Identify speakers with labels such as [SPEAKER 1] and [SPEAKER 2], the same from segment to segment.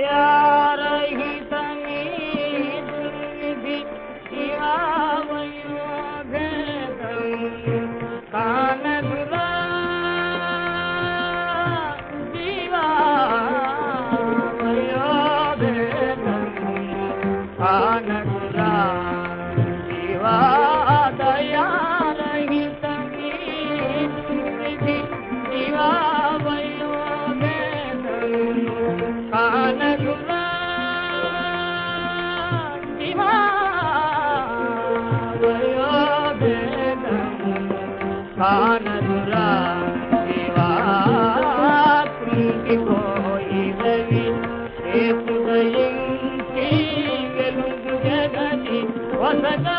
[SPEAKER 1] Yeah. स्थानधुरा देवात्मि कोयि Ravi हे पुदयं श्रीगलु जगति वसदा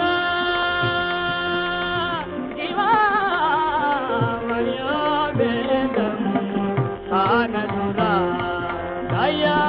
[SPEAKER 1] Yeah.